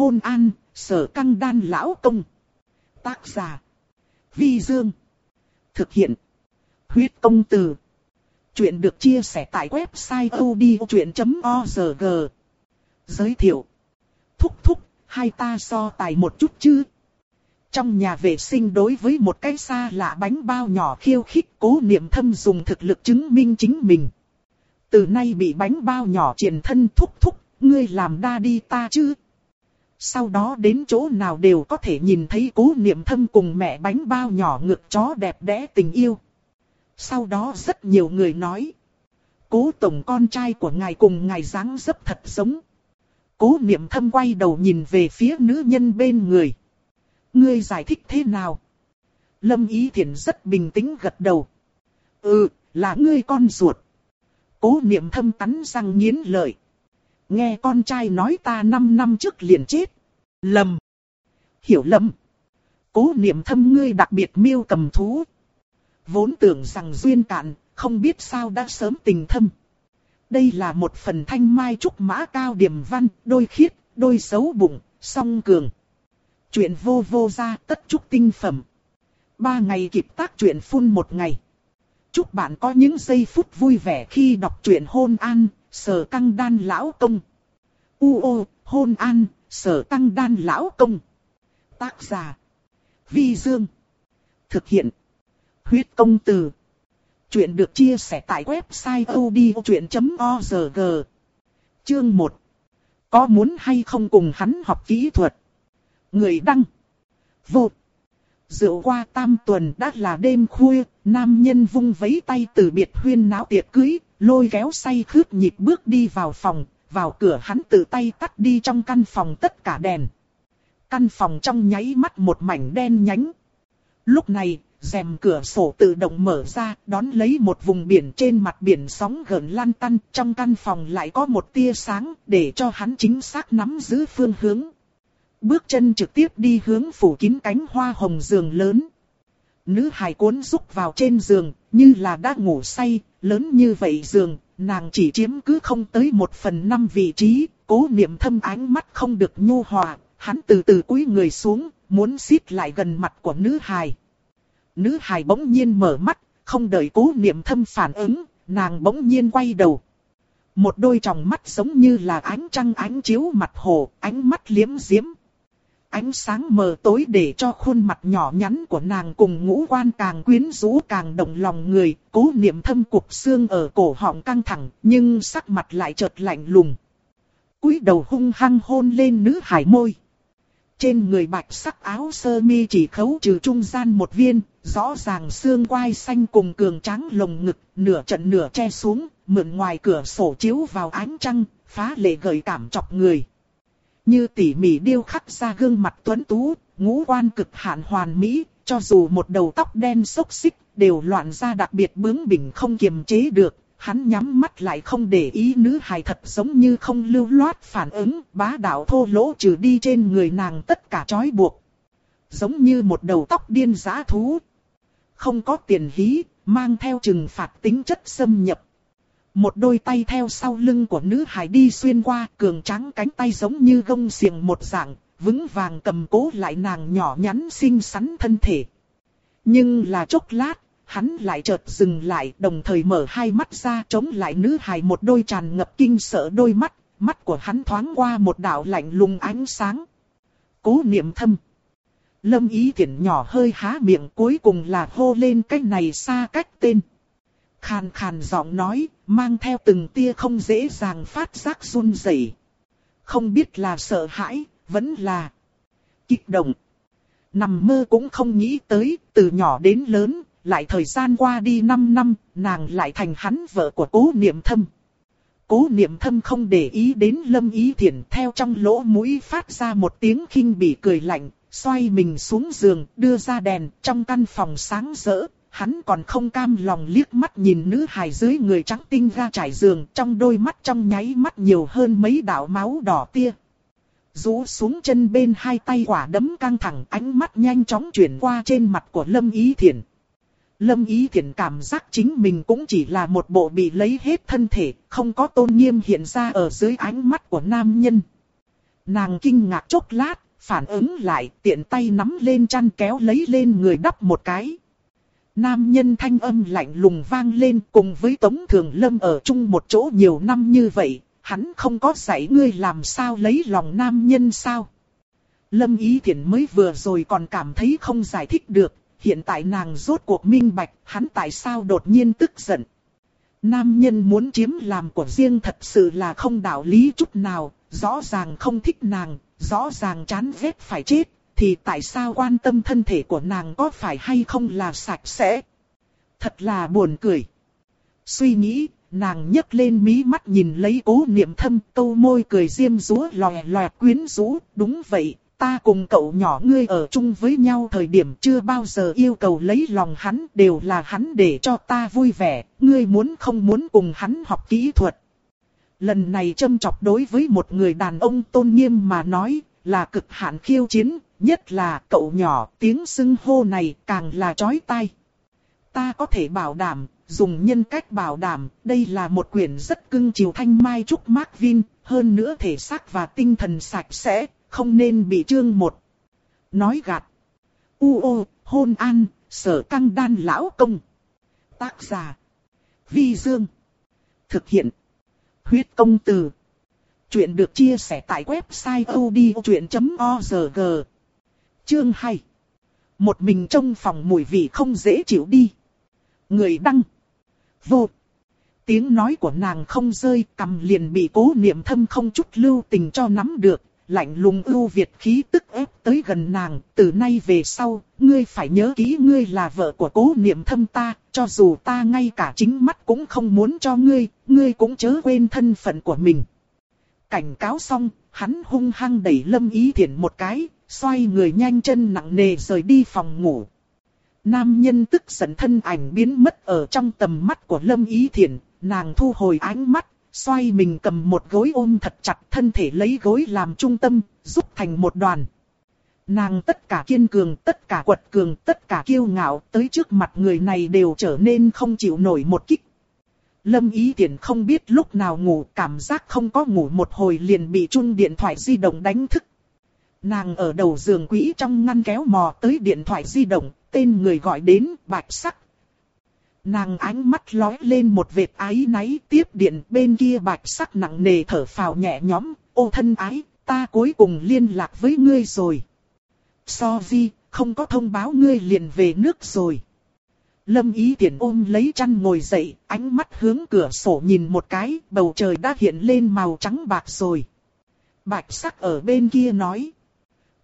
hôn an, sở căng đan lão công. Tác giả. Vi Dương. Thực hiện. Huyết công từ. Chuyện được chia sẻ tại website odchuyện.org. Giới thiệu. Thúc thúc, hai ta so tài một chút chứ. Trong nhà vệ sinh đối với một cái xa lạ bánh bao nhỏ khiêu khích cố niệm thâm dùng thực lực chứng minh chính mình. Từ nay bị bánh bao nhỏ triển thân thúc thúc, ngươi làm đa đi ta chứ. Sau đó đến chỗ nào đều có thể nhìn thấy cố niệm thâm cùng mẹ bánh bao nhỏ ngực chó đẹp đẽ tình yêu. Sau đó rất nhiều người nói. Cố tổng con trai của ngài cùng ngài dáng dấp thật giống. Cố niệm thâm quay đầu nhìn về phía nữ nhân bên người. Ngươi giải thích thế nào? Lâm Ý Thiển rất bình tĩnh gật đầu. Ừ, là ngươi con ruột. Cố niệm thâm cắn răng nghiến lợi. Nghe con trai nói ta 5 năm trước liền chết. Lầm. Hiểu lầm. Cố niệm thâm ngươi đặc biệt miêu cầm thú. Vốn tưởng rằng duyên cạn, không biết sao đã sớm tình thâm. Đây là một phần thanh mai trúc mã cao điểm văn, đôi khiết, đôi xấu bụng, song cường. Chuyện vô vô ra tất trúc tinh phẩm. Ba ngày kịp tác chuyện phun một ngày. Chúc bạn có những giây phút vui vẻ khi đọc truyện hôn an, sở căng đan lão công. U ô, hôn an, sở căng đan lão công. Tác giả. Vi Dương. Thực hiện. Huyết công từ. Chuyện được chia sẻ tại website odchuyện.org. Chương 1. Có muốn hay không cùng hắn học kỹ thuật? Người đăng. Vô. Rượu qua tam tuần đã là đêm khuya, nam nhân vung vấy tay từ biệt huyên náo tiệc cưới, lôi kéo say khướt nhịp bước đi vào phòng, vào cửa hắn tự tay tắt đi trong căn phòng tất cả đèn. Căn phòng trong nháy mắt một mảnh đen nhánh. Lúc này, rèm cửa sổ tự động mở ra, đón lấy một vùng biển trên mặt biển sóng gần lan tăn, trong căn phòng lại có một tia sáng, để cho hắn chính xác nắm giữ phương hướng. Bước chân trực tiếp đi hướng phủ kín cánh hoa hồng giường lớn. Nữ hài cuốn rúc vào trên giường, như là đã ngủ say, lớn như vậy giường, nàng chỉ chiếm cứ không tới một phần năm vị trí, cố niệm thâm ánh mắt không được nhu hòa, hắn từ từ cúi người xuống, muốn xít lại gần mặt của nữ hài. Nữ hài bỗng nhiên mở mắt, không đợi cố niệm thâm phản ứng, nàng bỗng nhiên quay đầu. Một đôi tròng mắt giống như là ánh trăng ánh chiếu mặt hồ, ánh mắt liếm diếm ánh sáng mờ tối để cho khuôn mặt nhỏ nhắn của nàng cùng ngũ quan càng quyến rũ càng động lòng người, cố niệm thâm cục xương ở cổ họng căng thẳng, nhưng sắc mặt lại chợt lạnh lùng. cúi đầu hung hăng hôn lên nữ hải môi. Trên người bạch sắc áo sơ mi chỉ khấu trừ trung gian một viên, rõ ràng xương quai xanh cùng cường tráng lồng ngực, nửa trận nửa che xuống, mượn ngoài cửa sổ chiếu vào ánh trăng, phá lệ gợi cảm chọc người như tỉ mỉ điêu khắc ra gương mặt tuấn tú, ngũ quan cực hạn hoàn mỹ, cho dù một đầu tóc đen xốc xích, đều loạn ra đặc biệt bướng bỉnh không kiềm chế được. Hắn nhắm mắt lại không để ý nữ hài thật giống như không lưu loát phản ứng, bá đạo thô lỗ trừ đi trên người nàng tất cả trói buộc. Giống như một đầu tóc điên giá thú. Không có tiền hí, mang theo trừng phạt tính chất xâm nhập. Một đôi tay theo sau lưng của nữ hải đi xuyên qua, cường trắng cánh tay giống như gông xiềng một dạng, vững vàng cầm cố lại nàng nhỏ nhắn xinh xắn thân thể. Nhưng là chốc lát, hắn lại chợt dừng lại, đồng thời mở hai mắt ra chống lại nữ hài một đôi tràn ngập kinh sợ đôi mắt, mắt của hắn thoáng qua một đạo lạnh lùng ánh sáng. Cố niệm thâm. Lâm ý thiện nhỏ hơi há miệng cuối cùng là hô lên cách này xa cách tên. Khàn khàn giọng nói, mang theo từng tia không dễ dàng phát giác run rẩy. Không biết là sợ hãi, vẫn là kích động. Nằm mơ cũng không nghĩ tới, từ nhỏ đến lớn, lại thời gian qua đi 5 năm, nàng lại thành hắn vợ của cố niệm thâm. Cố niệm thâm không để ý đến lâm ý Thiển theo trong lỗ mũi phát ra một tiếng khinh bỉ cười lạnh, xoay mình xuống giường, đưa ra đèn, trong căn phòng sáng rỡ, hắn còn không cam lòng liếc mắt nhìn nữ hài dưới người trắng tinh ra trải giường, trong đôi mắt trong nháy mắt nhiều hơn mấy đạo máu đỏ tia. Rũ xuống chân bên hai tay quả đấm căng thẳng ánh mắt nhanh chóng chuyển qua trên mặt của Lâm Ý Thiển. Lâm Ý Thiển cảm giác chính mình cũng chỉ là một bộ bị lấy hết thân thể, không có tôn nghiêm hiện ra ở dưới ánh mắt của nam nhân. Nàng kinh ngạc chốc lát, phản ứng lại, tiện tay nắm lên chăn kéo lấy lên người đắp một cái. Nam nhân thanh âm lạnh lùng vang lên cùng với Tống Thường Lâm ở chung một chỗ nhiều năm như vậy, hắn không có dạy ngươi làm sao lấy lòng nam nhân sao. Lâm Ý Thiển mới vừa rồi còn cảm thấy không giải thích được, hiện tại nàng rốt cuộc minh bạch, hắn tại sao đột nhiên tức giận. Nam nhân muốn chiếm làm của riêng thật sự là không đạo lý chút nào, rõ ràng không thích nàng, rõ ràng chán ghét phải chết, thì tại sao quan tâm thân thể của nàng có phải hay không là sạch sẽ? Thật là buồn cười. Suy nghĩ, nàng nhấc lên mí mắt nhìn lấy cố niệm thâm, câu môi cười diêm rúa lòe lòe quyến rũ, đúng vậy, ta cùng cậu nhỏ ngươi ở chung với nhau thời điểm chưa bao giờ yêu cầu lấy lòng hắn, đều là hắn để cho ta vui vẻ, ngươi muốn không muốn cùng hắn học kỹ thuật. Lần này châm chọc đối với một người đàn ông tôn nghiêm mà nói, là cực hạn khiêu chiến, nhất là cậu nhỏ, tiếng xưng hô này càng là chói tai. Ta có thể bảo đảm, dùng nhân cách bảo đảm, đây là một quyển rất cưng chiều thanh mai trúc Mark vin, hơn nữa thể xác và tinh thần sạch sẽ, không nên bị trương một. Nói gạt. U ô, hôn an, sở căng đan lão công. Tác giả. Vi Dương. Thực hiện. Huyết công từ. Chuyện được chia sẻ tại website odchuyện.org. Chương 2. Một mình trong phòng mùi vị không dễ chịu đi. Người đăng. Vô. Tiếng nói của nàng không rơi, cầm liền bị cố niệm thâm không chút lưu tình cho nắm được, lạnh lùng ưu việt khí tức ép tới gần nàng, từ nay về sau, ngươi phải nhớ kỹ ngươi là vợ của cố niệm thâm ta, cho dù ta ngay cả chính mắt cũng không muốn cho ngươi, ngươi cũng chớ quên thân phận của mình. Cảnh cáo xong, hắn hung hăng đẩy lâm ý thiện một cái, xoay người nhanh chân nặng nề rời đi phòng ngủ. Nam nhân tức giận thân ảnh biến mất ở trong tầm mắt của lâm ý Thiển. nàng thu hồi ánh mắt, xoay mình cầm một gối ôm thật chặt thân thể lấy gối làm trung tâm, giúp thành một đoàn. Nàng tất cả kiên cường, tất cả quật cường, tất cả kiêu ngạo, tới trước mặt người này đều trở nên không chịu nổi một kích. Lâm Ý Tiễn không biết lúc nào ngủ, cảm giác không có ngủ một hồi liền bị chung điện thoại di động đánh thức. Nàng ở đầu giường quỹ trong ngăn kéo mò tới điện thoại di động, tên người gọi đến, bạch sắc, Nàng ánh mắt lói lên một vệt ái náy tiếp điện bên kia bạch sắc nặng nề thở phào nhẹ nhõm, ô thân ái, ta cuối cùng liên lạc với ngươi rồi. So di, không có thông báo ngươi liền về nước rồi. Lâm ý tiện ôm lấy chăn ngồi dậy, ánh mắt hướng cửa sổ nhìn một cái, bầu trời đã hiện lên màu trắng bạc rồi. Bạch sắc ở bên kia nói.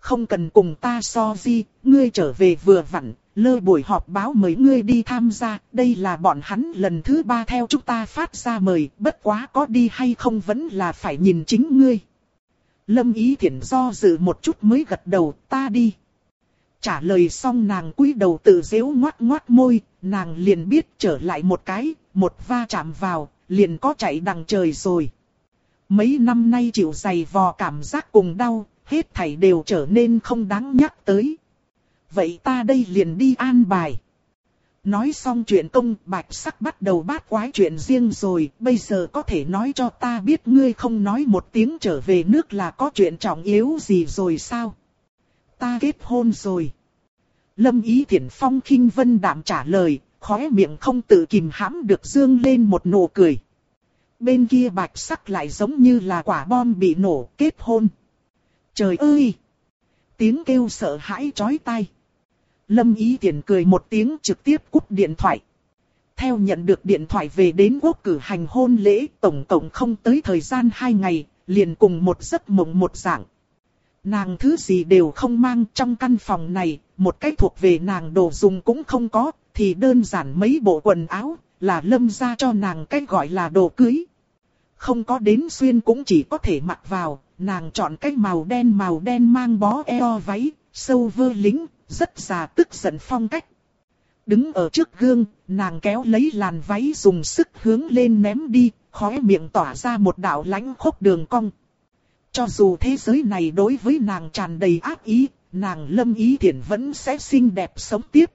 Không cần cùng ta so di, ngươi trở về vừa vặn, lơ buổi họp báo mời ngươi đi tham gia, đây là bọn hắn lần thứ ba theo chúng ta phát ra mời, bất quá có đi hay không vẫn là phải nhìn chính ngươi. Lâm ý thiện do dự một chút mới gật đầu, ta đi. Trả lời xong nàng cúi đầu tự dễu ngoát ngoát môi, nàng liền biết trở lại một cái, một va chạm vào, liền có chạy đằng trời rồi. Mấy năm nay chịu dày vò cảm giác cùng đau, hết thảy đều trở nên không đáng nhắc tới. Vậy ta đây liền đi an bài. Nói xong chuyện công bạch sắc bắt đầu bát quái chuyện riêng rồi, bây giờ có thể nói cho ta biết ngươi không nói một tiếng trở về nước là có chuyện trọng yếu gì rồi sao? Ta kết hôn rồi. Lâm Ý Thiển Phong khinh vân đạm trả lời, khóe miệng không tự kìm hãm được dương lên một nụ cười. Bên kia bạch sắc lại giống như là quả bom bị nổ kết hôn. Trời ơi! Tiếng kêu sợ hãi chói tai. Lâm Ý Tiễn cười một tiếng trực tiếp cúp điện thoại. Theo nhận được điện thoại về đến quốc cử hành hôn lễ, tổng cộng không tới thời gian 2 ngày, liền cùng một giấc mộng một dạng. Nàng thứ gì đều không mang trong căn phòng này, một cái thuộc về nàng đồ dùng cũng không có, thì đơn giản mấy bộ quần áo, là lâm ra cho nàng cái gọi là đồ cưới. Không có đến xuyên cũng chỉ có thể mặc vào, nàng chọn cái màu đen màu đen mang bó eo váy, sâu vơ lính, rất già tức giận phong cách. Đứng ở trước gương, nàng kéo lấy làn váy dùng sức hướng lên ném đi, khóe miệng tỏa ra một đạo lãnh khốc đường cong. Cho dù thế giới này đối với nàng tràn đầy ác ý, nàng lâm ý thiện vẫn sẽ xinh đẹp sống tiếp.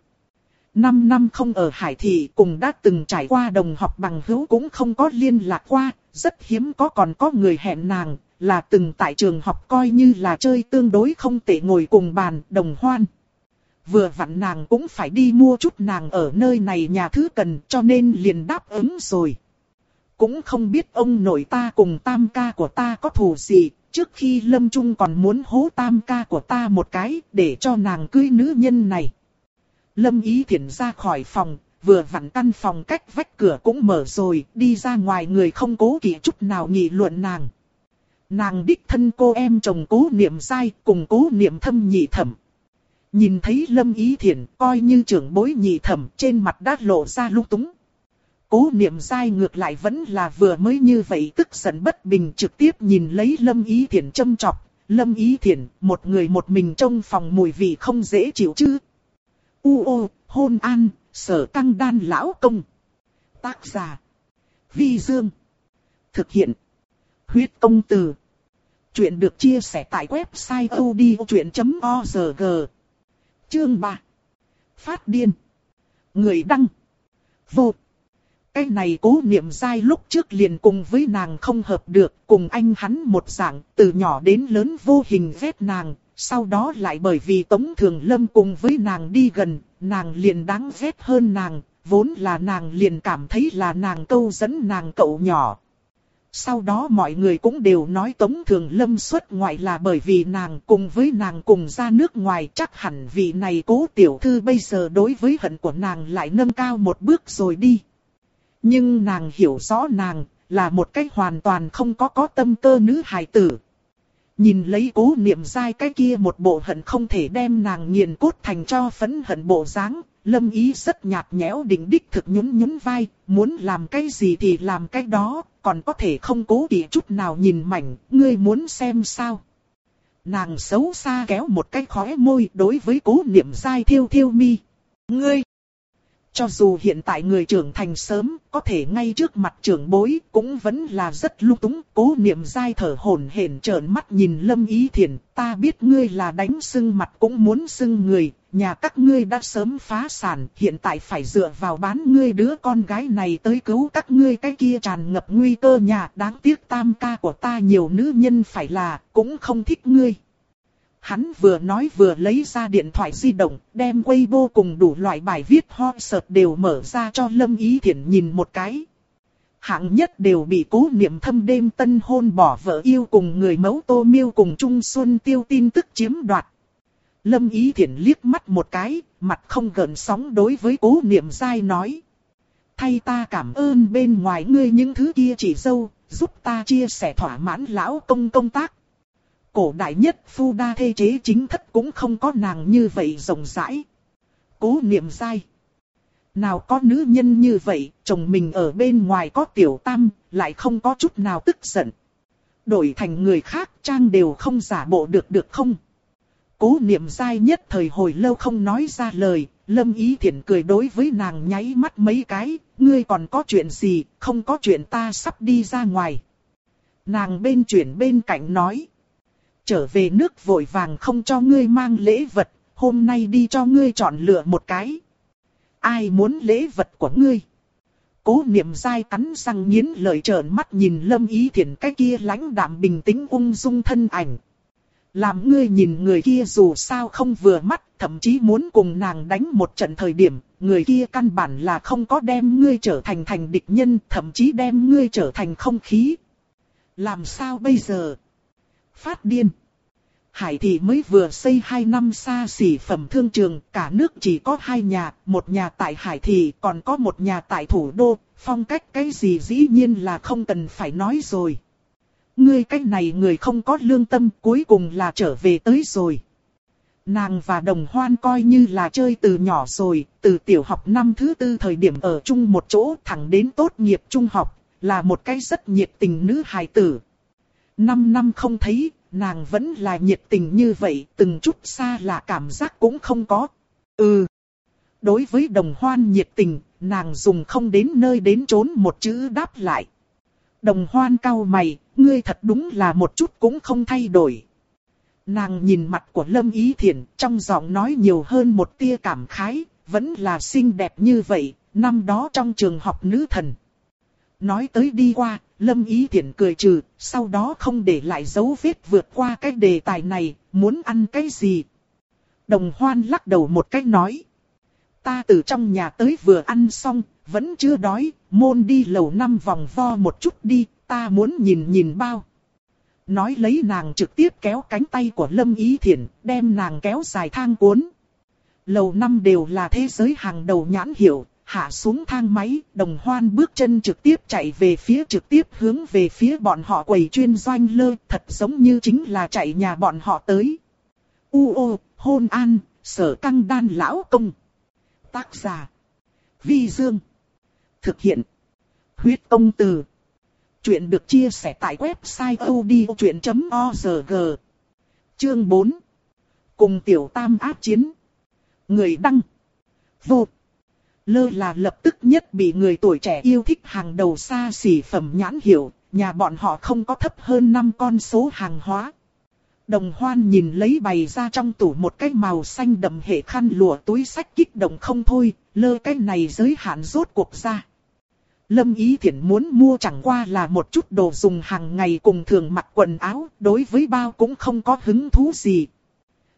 Năm năm không ở Hải Thị cùng đã từng trải qua đồng học bằng hữu cũng không có liên lạc qua, rất hiếm có còn có người hẹn nàng, là từng tại trường học coi như là chơi tương đối không tệ ngồi cùng bàn, đồng hoan. Vừa vặn nàng cũng phải đi mua chút nàng ở nơi này nhà thứ cần cho nên liền đáp ứng rồi. Cũng không biết ông nội ta cùng tam ca của ta có thù gì, trước khi Lâm Trung còn muốn hố tam ca của ta một cái để cho nàng cưới nữ nhân này. Lâm Ý Thiển ra khỏi phòng, vừa vặn căn phòng cách vách cửa cũng mở rồi, đi ra ngoài người không cố kỵ chút nào nghị luận nàng. Nàng đích thân cô em chồng cố niệm sai cùng cố niệm thâm nhị thẩm. Nhìn thấy Lâm Ý Thiển coi như trưởng bối nhị thẩm trên mặt đã lộ ra lúc túng. Cố niệm sai ngược lại vẫn là vừa mới như vậy tức giận bất bình trực tiếp nhìn lấy Lâm Ý Thiển châm chọc. Lâm Ý Thiển, một người một mình trong phòng mùi vị không dễ chịu chứ. U ô, hôn an, sở căng đan lão công. Tác giả. Vi Dương. Thực hiện. Huyết công từ. Chuyện được chia sẻ tại website odchuyện.org. Chương 3. Phát điên. Người đăng. Vô. Cái này cố niệm dai lúc trước liền cùng với nàng không hợp được, cùng anh hắn một dạng, từ nhỏ đến lớn vô hình ghét nàng, sau đó lại bởi vì Tống Thường Lâm cùng với nàng đi gần, nàng liền đáng ghét hơn nàng, vốn là nàng liền cảm thấy là nàng câu dẫn nàng cậu nhỏ. Sau đó mọi người cũng đều nói Tống Thường Lâm xuất ngoại là bởi vì nàng cùng với nàng cùng ra nước ngoài chắc hẳn vị này cố tiểu thư bây giờ đối với hận của nàng lại nâng cao một bước rồi đi. Nhưng nàng hiểu rõ nàng là một cách hoàn toàn không có có tâm cơ nữ hài tử. Nhìn lấy cố niệm dai cái kia một bộ hận không thể đem nàng nghiền cốt thành cho phấn hận bộ dáng, lâm ý rất nhạt nhẽo định đích thực nhún nhún vai, muốn làm cái gì thì làm cái đó, còn có thể không cố kỵ chút nào nhìn mảnh, ngươi muốn xem sao. Nàng xấu xa kéo một cái khóe môi đối với cố niệm dai thiêu thiêu mi. Ngươi! Cho dù hiện tại người trưởng thành sớm, có thể ngay trước mặt trưởng bối, cũng vẫn là rất lung túng. Cố niệm dai thở hổn hển trợn mắt nhìn Lâm Ý Thiển, ta biết ngươi là đánh sưng mặt cũng muốn sưng người, nhà các ngươi đã sớm phá sản, hiện tại phải dựa vào bán ngươi đứa con gái này tới cứu các ngươi cái kia tràn ngập nguy cơ nhà. Đáng tiếc tam ca của ta nhiều nữ nhân phải là, cũng không thích ngươi. Hắn vừa nói vừa lấy ra điện thoại di động, đem Weibo cùng đủ loại bài viết ho sợt đều mở ra cho Lâm Ý Thiển nhìn một cái. Hạng nhất đều bị cố niệm thâm đêm tân hôn bỏ vợ yêu cùng người mẫu tô miêu cùng Trung Xuân tiêu tin tức chiếm đoạt. Lâm Ý Thiển liếc mắt một cái, mặt không gần sóng đối với cố niệm dai nói. Thay ta cảm ơn bên ngoài ngươi những thứ kia chỉ dâu, giúp ta chia sẻ thỏa mãn lão công công tác cổ đại nhất phu đa thê chế chính thất cũng không có nàng như vậy rộng rãi. Cố niệm sai. Nào có nữ nhân như vậy, chồng mình ở bên ngoài có tiểu tam, lại không có chút nào tức giận. Đổi thành người khác trang đều không giả bộ được được không? Cố niệm dai nhất thời hồi lâu không nói ra lời, lâm ý thiện cười đối với nàng nháy mắt mấy cái, ngươi còn có chuyện gì, không có chuyện ta sắp đi ra ngoài. Nàng bên chuyển bên cạnh nói trở về nước vội vàng không cho ngươi mang lễ vật, hôm nay đi cho ngươi chọn lựa một cái. Ai muốn lễ vật của ngươi? Cố niệm dai cắn răng nghiến lợi trợn mắt nhìn lâm ý thiện cái kia lãnh đạm bình tĩnh ung dung thân ảnh. Làm ngươi nhìn người kia dù sao không vừa mắt, thậm chí muốn cùng nàng đánh một trận thời điểm, người kia căn bản là không có đem ngươi trở thành thành địch nhân, thậm chí đem ngươi trở thành không khí. Làm sao bây giờ? Phát điên. Hải thị mới vừa xây 2 năm xa xỉ phẩm thương trường, cả nước chỉ có hai nhà, một nhà tại Hải thị còn có một nhà tại thủ đô, phong cách cái gì dĩ nhiên là không cần phải nói rồi. Ngươi cái này người không có lương tâm cuối cùng là trở về tới rồi. Nàng và đồng hoan coi như là chơi từ nhỏ rồi, từ tiểu học năm thứ tư thời điểm ở chung một chỗ thẳng đến tốt nghiệp trung học, là một cái rất nhiệt tình nữ hài tử. Năm năm không thấy, nàng vẫn là nhiệt tình như vậy, từng chút xa là cảm giác cũng không có. Ừ. Đối với đồng hoan nhiệt tình, nàng dùng không đến nơi đến trốn một chữ đáp lại. Đồng hoan cau mày, ngươi thật đúng là một chút cũng không thay đổi. Nàng nhìn mặt của Lâm Ý Thiển, trong giọng nói nhiều hơn một tia cảm khái, vẫn là xinh đẹp như vậy, năm đó trong trường học nữ thần. Nói tới đi qua, Lâm Ý Thiển cười trừ, sau đó không để lại dấu vết vượt qua cái đề tài này, muốn ăn cái gì. Đồng hoan lắc đầu một cách nói. Ta từ trong nhà tới vừa ăn xong, vẫn chưa đói, môn đi lầu năm vòng vo một chút đi, ta muốn nhìn nhìn bao. Nói lấy nàng trực tiếp kéo cánh tay của Lâm Ý Thiển, đem nàng kéo dài thang cuốn. Lầu năm đều là thế giới hàng đầu nhãn hiệu, hạ xuống thang máy, đồng hoan bước chân trực tiếp chạy về phía trực tiếp hướng về phía bọn họ quầy chuyên doanh lơ, thật giống như chính là chạy nhà bọn họ tới. U ô, hôn an, sở căng đan lão công. Tác giả. Vi Dương. Thực hiện. Huyết công từ. Chuyện được chia sẻ tại website odchuyện.org. Chương 4. Cùng tiểu tam áp chiến. Người đăng. Vô. Lơ là lập tức nhất bị người tuổi trẻ yêu thích hàng đầu xa xỉ phẩm nhãn hiệu, nhà bọn họ không có thấp hơn 5 con số hàng hóa. Đồng hoan nhìn lấy bày ra trong tủ một cái màu xanh đậm hệ khăn lụa túi sách kích động không thôi, lơ cái này giới hạn rốt cuộc ra. Lâm Ý Thiển muốn mua chẳng qua là một chút đồ dùng hàng ngày cùng thường mặc quần áo, đối với bao cũng không có hứng thú gì.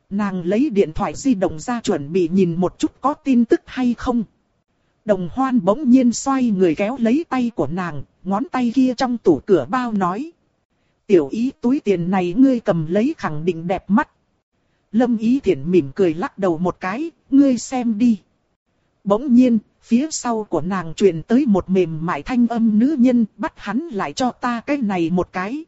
Nàng lấy điện thoại di động ra chuẩn bị nhìn một chút có tin tức hay không. Đồng hoan bỗng nhiên xoay người kéo lấy tay của nàng, ngón tay kia trong tủ cửa bao nói. Tiểu ý túi tiền này ngươi cầm lấy khẳng định đẹp mắt. Lâm ý thiện mỉm cười lắc đầu một cái, ngươi xem đi. Bỗng nhiên, phía sau của nàng truyền tới một mềm mại thanh âm nữ nhân bắt hắn lại cho ta cái này một cái.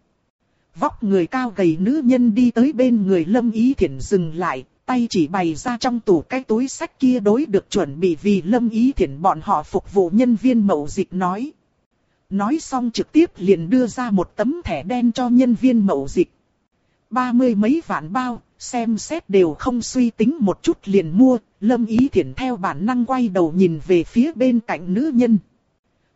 Vóc người cao gầy nữ nhân đi tới bên người lâm ý thiện dừng lại, tay chỉ bày ra trong tủ cái túi sách kia đối được chuẩn bị vì lâm ý thiện bọn họ phục vụ nhân viên mậu dịch nói. Nói xong trực tiếp liền đưa ra một tấm thẻ đen cho nhân viên mậu dịch. Ba mươi mấy vạn bao, xem xét đều không suy tính một chút liền mua, lâm ý thiện theo bản năng quay đầu nhìn về phía bên cạnh nữ nhân.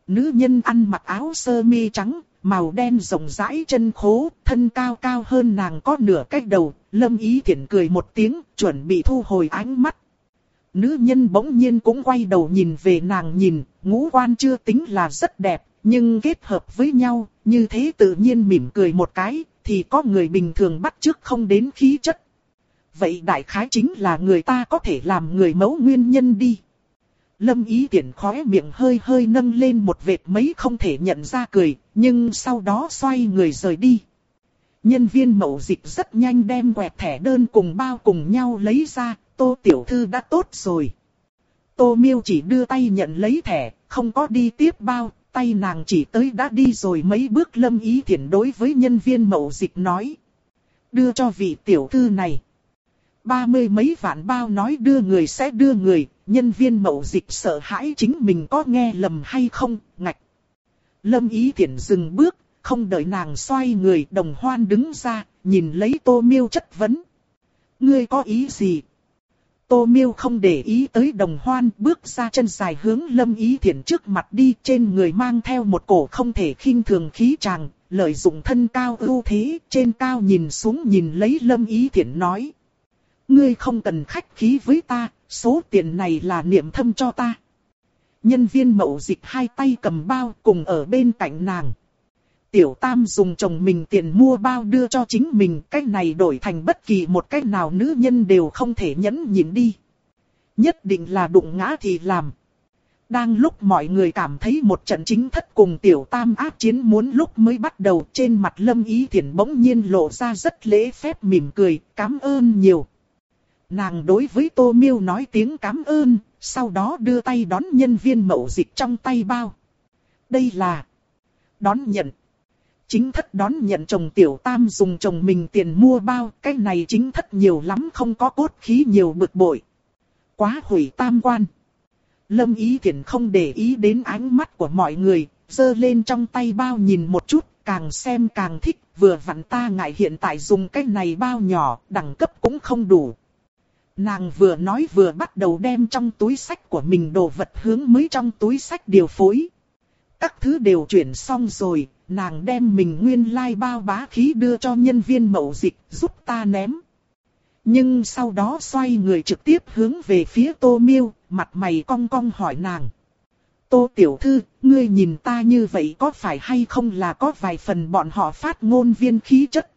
Nữ nhân ăn mặc áo sơ mi trắng, màu đen rộng rãi chân khố, thân cao cao hơn nàng có nửa cách đầu, lâm ý Thiển cười một tiếng, chuẩn bị thu hồi ánh mắt. Nữ nhân bỗng nhiên cũng quay đầu nhìn về nàng nhìn, ngũ quan chưa tính là rất đẹp, nhưng kết hợp với nhau, như thế tự nhiên mỉm cười một cái, thì có người bình thường bắt trước không đến khí chất. Vậy đại khái chính là người ta có thể làm người mẫu nguyên nhân đi. Lâm ý tiện khóe miệng hơi hơi nâng lên một vệt mấy không thể nhận ra cười, nhưng sau đó xoay người rời đi. Nhân viên mậu dịch rất nhanh đem quẹt thẻ đơn cùng bao cùng nhau lấy ra, tô tiểu thư đã tốt rồi. Tô miêu chỉ đưa tay nhận lấy thẻ, không có đi tiếp bao, tay nàng chỉ tới đã đi rồi mấy bước lâm ý thiện đối với nhân viên mậu dịch nói. Đưa cho vị tiểu thư này. Ba mươi mấy vạn bao nói đưa người sẽ đưa người, nhân viên mậu dịch sợ hãi chính mình có nghe lầm hay không, ngạch. Lâm ý thiện dừng bước, không đợi nàng xoay người đồng hoan đứng ra, nhìn lấy tô miêu chất vấn. Ngươi có ý gì? Tô miêu không để ý tới đồng hoan bước ra chân dài hướng lâm ý thiện trước mặt đi trên người mang theo một cổ không thể khinh thường khí chàng lợi dụng thân cao ưu thế trên cao nhìn xuống nhìn lấy lâm ý thiện nói. Ngươi không cần khách khí với ta, số tiền này là niệm thâm cho ta. Nhân viên mậu dịch hai tay cầm bao cùng ở bên cạnh nàng. Tiểu Tam dùng chồng mình tiền mua bao đưa cho chính mình, cách này đổi thành bất kỳ một cách nào nữ nhân đều không thể nhẫn nhịn đi. Nhất định là đụng ngã thì làm. Đang lúc mọi người cảm thấy một trận chính thất cùng Tiểu Tam áp chiến muốn lúc mới bắt đầu trên mặt Lâm Ý Thiển bỗng nhiên lộ ra rất lễ phép mỉm cười, cảm ơn nhiều. Nàng đối với Tô Miêu nói tiếng cảm ơn, sau đó đưa tay đón nhân viên mậu dịch trong tay bao. Đây là đón nhận. Chính thất đón nhận chồng tiểu tam dùng chồng mình tiền mua bao, cái này chính thất nhiều lắm không có cốt khí nhiều bực bội. Quá hủy tam quan. Lâm ý thiện không để ý đến ánh mắt của mọi người, giơ lên trong tay bao nhìn một chút, càng xem càng thích, vừa vặn ta ngại hiện tại dùng cái này bao nhỏ, đẳng cấp cũng không đủ. Nàng vừa nói vừa bắt đầu đem trong túi sách của mình đồ vật hướng mới trong túi sách điều phối. Các thứ đều chuyển xong rồi, nàng đem mình nguyên lai like bao bá khí đưa cho nhân viên mậu dịch giúp ta ném. Nhưng sau đó xoay người trực tiếp hướng về phía tô miêu, mặt mày cong cong hỏi nàng. Tô Tiểu Thư, ngươi nhìn ta như vậy có phải hay không là có vài phần bọn họ phát ngôn viên khí chất.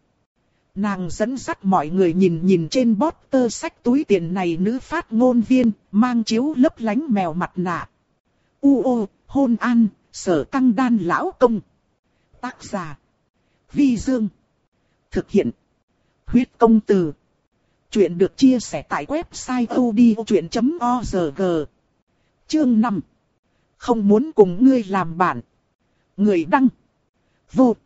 Nàng dẫn dắt mọi người nhìn nhìn trên bót tơ sách túi tiền này nữ phát ngôn viên, mang chiếu lấp lánh mèo mặt nạ. U ô, hôn an, sở căng đan lão công. Tác giả. Vi Dương. Thực hiện. Huyết công từ. Chuyện được chia sẻ tại website odchuyện.org. Chương 5. Không muốn cùng ngươi làm bạn. Người đăng. Vô.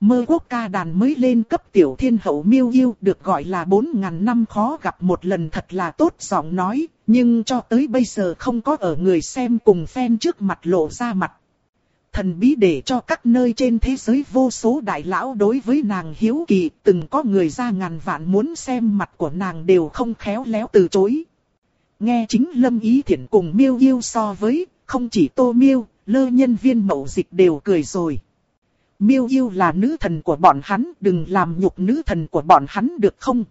Mơ quốc ca đàn mới lên cấp tiểu thiên hậu miêu yêu được gọi là 4.000 năm khó gặp một lần thật là tốt giọng nói, nhưng cho tới bây giờ không có ở người xem cùng fan trước mặt lộ ra mặt. Thần bí để cho các nơi trên thế giới vô số đại lão đối với nàng hiếu kỳ, từng có người ra ngàn vạn muốn xem mặt của nàng đều không khéo léo từ chối. Nghe chính lâm ý thiện cùng miêu yêu so với, không chỉ tô miêu, lơ nhân viên mậu dịch đều cười rồi. Miêu yêu là nữ thần của bọn hắn, đừng làm nhục nữ thần của bọn hắn được không?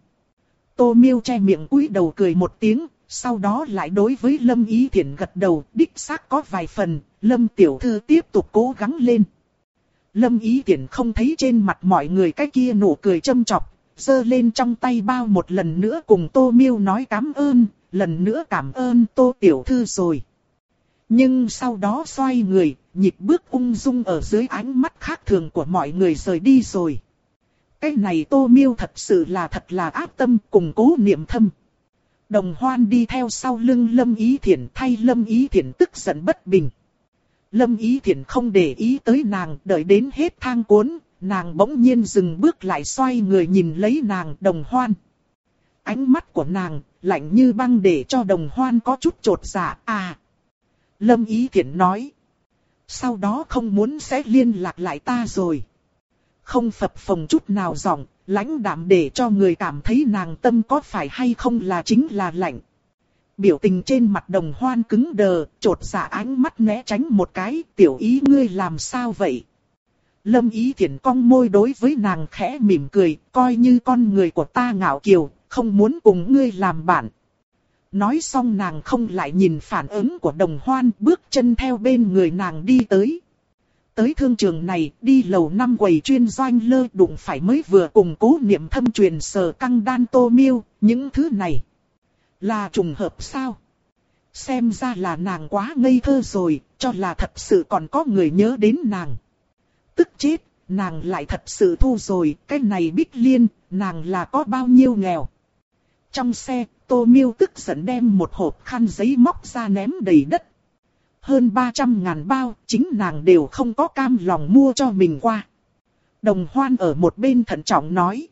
Tô miêu che miệng cúi đầu cười một tiếng, sau đó lại đối với Lâm Ý Thiển gật đầu, đích xác có vài phần, Lâm Tiểu Thư tiếp tục cố gắng lên. Lâm Ý tiện không thấy trên mặt mọi người cái kia nụ cười châm chọc, giơ lên trong tay bao một lần nữa cùng Tô Miêu nói cảm ơn, lần nữa cảm ơn Tô Tiểu Thư rồi. Nhưng sau đó xoay người, nhịp bước ung dung ở dưới ánh mắt khác thường của mọi người rời đi rồi. Cái này Tô Miêu thật sự là thật là áp tâm cùng cố niệm thâm. Đồng hoan đi theo sau lưng Lâm Ý Thiển thay Lâm Ý Thiển tức giận bất bình. Lâm Ý Thiển không để ý tới nàng, đợi đến hết thang cuốn, nàng bỗng nhiên dừng bước lại xoay người nhìn lấy nàng đồng hoan. Ánh mắt của nàng, lạnh như băng để cho đồng hoan có chút trột dạ, à. Lâm Ý Thiển nói. Sau đó không muốn sẽ liên lạc lại ta rồi. Không phập phồng chút nào giọng, lãnh đạm để cho người cảm thấy nàng tâm có phải hay không là chính là lạnh. Biểu tình trên mặt đồng hoan cứng đờ, trột giả dạ ánh mắt né tránh một cái, tiểu ý ngươi làm sao vậy? Lâm ý thiện cong môi đối với nàng khẽ mỉm cười, coi như con người của ta ngạo kiều, không muốn cùng ngươi làm bạn. Nói xong nàng không lại nhìn phản ứng của đồng hoan bước chân theo bên người nàng đi tới tới thương trường này, đi lầu năm quầy chuyên doanh lơ đụng phải mới vừa cùng cố niệm thâm truyền sở căng đan tô miêu, những thứ này. Là trùng hợp sao? Xem ra là nàng quá ngây thơ rồi, cho là thật sự còn có người nhớ đến nàng. Tức chết, nàng lại thật sự thu rồi, cái này bích liên, nàng là có bao nhiêu nghèo. Trong xe, tô miêu tức giận đem một hộp khăn giấy móc ra ném đầy đất hơn 300 ngàn bao, chính nàng đều không có cam lòng mua cho mình qua. Đồng hoan ở một bên thận trọng nói.